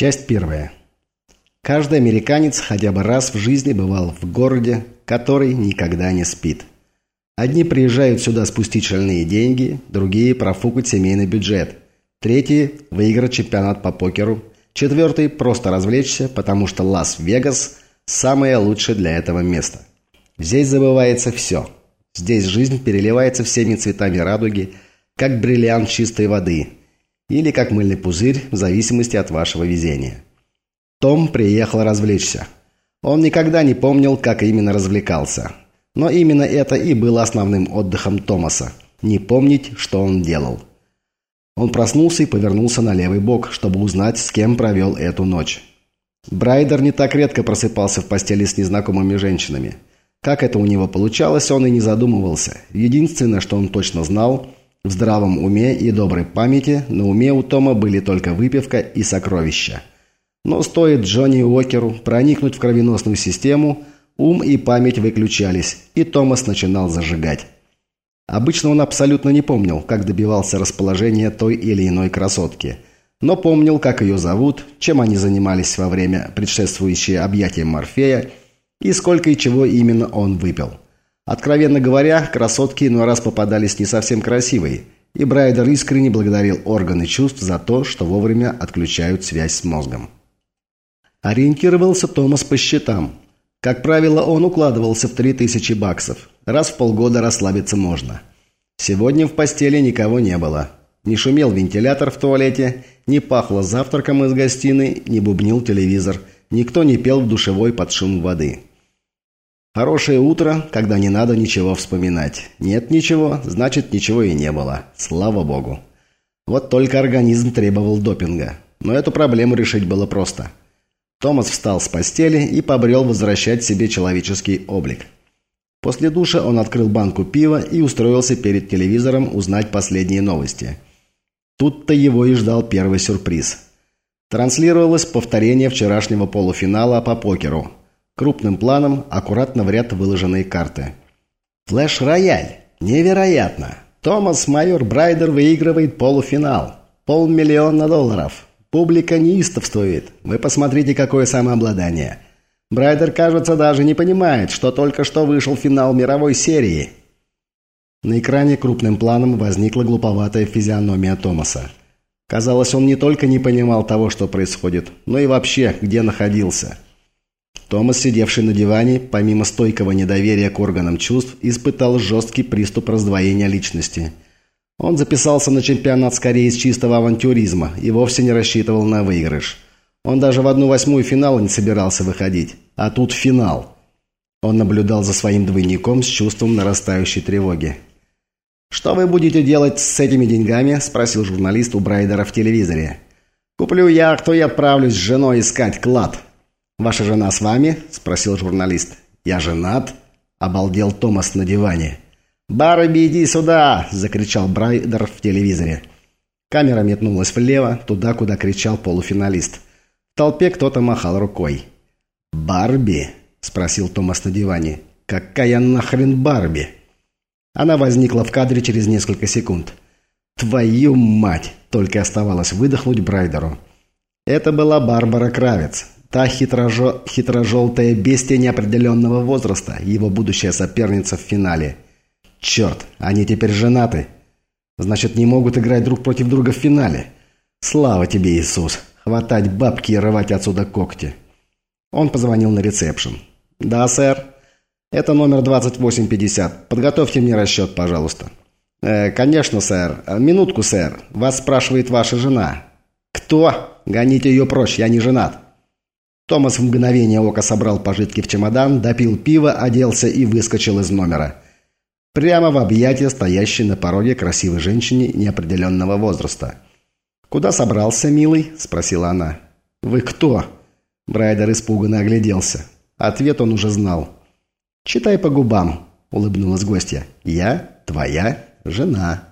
Часть первая. Каждый американец хотя бы раз в жизни бывал в городе, который никогда не спит. Одни приезжают сюда спустить шальные деньги, другие – профукать семейный бюджет, третьи – выиграть чемпионат по покеру, четвертый – просто развлечься, потому что Лас-Вегас – самое лучшее для этого место. Здесь забывается все. Здесь жизнь переливается всеми цветами радуги, как бриллиант чистой воды – или как мыльный пузырь, в зависимости от вашего везения. Том приехал развлечься. Он никогда не помнил, как именно развлекался. Но именно это и было основным отдыхом Томаса – не помнить, что он делал. Он проснулся и повернулся на левый бок, чтобы узнать, с кем провел эту ночь. Брайдер не так редко просыпался в постели с незнакомыми женщинами. Как это у него получалось, он и не задумывался. Единственное, что он точно знал – в здравом уме и доброй памяти на уме у Тома были только выпивка и сокровища. Но стоит Джонни Уокеру проникнуть в кровеносную систему, ум и память выключались, и Томас начинал зажигать. Обычно он абсолютно не помнил, как добивался расположения той или иной красотки, но помнил, как ее зовут, чем они занимались во время предшествующее объятия Морфея и сколько и чего именно он выпил. Откровенно говоря, красотки иной раз попадались не совсем красивые, и Брайдер искренне благодарил органы чувств за то, что вовремя отключают связь с мозгом. Ориентировался Томас по счетам. Как правило, он укладывался в 3000 баксов. Раз в полгода расслабиться можно. Сегодня в постели никого не было. Не шумел вентилятор в туалете, не пахло завтраком из гостиной, не бубнил телевизор. Никто не пел в душевой под шум воды. Хорошее утро, когда не надо ничего вспоминать. Нет ничего, значит ничего и не было. Слава богу. Вот только организм требовал допинга. Но эту проблему решить было просто. Томас встал с постели и побрел возвращать себе человеческий облик. После душа он открыл банку пива и устроился перед телевизором узнать последние новости. Тут-то его и ждал первый сюрприз. Транслировалось повторение вчерашнего полуфинала по покеру – Крупным планом, аккуратно в ряд выложенные карты. Флэш-рояль. Невероятно. Томас Майор Брайдер выигрывает полуфинал. Полмиллиона долларов. Публика неистовствует. Вы посмотрите, какое самообладание. Брайдер, кажется, даже не понимает, что только что вышел финал мировой серии. На экране крупным планом возникла глуповатая физиономия Томаса. Казалось, он не только не понимал того, что происходит, но и вообще, где находился – Томас, сидевший на диване, помимо стойкого недоверия к органам чувств, испытал жесткий приступ раздвоения личности. Он записался на чемпионат скорее из чистого авантюризма и вовсе не рассчитывал на выигрыш. Он даже в одну восьмую финала не собирался выходить. А тут финал. Он наблюдал за своим двойником с чувством нарастающей тревоги. «Что вы будете делать с этими деньгами?» – спросил журналист у Брайдера в телевизоре. «Куплю яхту и отправлюсь с женой искать клад», «Ваша жена с вами?» – спросил журналист. «Я женат?» – обалдел Томас на диване. «Барби, иди сюда!» – закричал Брайдер в телевизоре. Камера метнулась влево, туда, куда кричал полуфиналист. В толпе кто-то махал рукой. «Барби?» – спросил Томас на диване. «Какая нахрен Барби?» Она возникла в кадре через несколько секунд. «Твою мать!» – только оставалось выдохнуть Брайдеру. Это была Барбара Кравец, Та хитрожо... хитрожелтая бестия неопределенного возраста, его будущая соперница в финале. Черт, они теперь женаты. Значит, не могут играть друг против друга в финале. Слава тебе, Иисус. Хватать бабки и рвать отсюда когти. Он позвонил на ресепшн. «Да, сэр. Это номер 2850. Подготовьте мне расчет, пожалуйста». «Э, «Конечно, сэр. Минутку, сэр. Вас спрашивает ваша жена». «Кто? Гоните ее прочь, я не женат». Томас в мгновение ока собрал пожитки в чемодан, допил пиво, оделся и выскочил из номера. Прямо в объятия стоящей на пороге красивой женщине неопределенного возраста. «Куда собрался, милый?» – спросила она. «Вы кто?» Брайдер испуганно огляделся. Ответ он уже знал. «Читай по губам», – улыбнулась гостья. «Я твоя жена».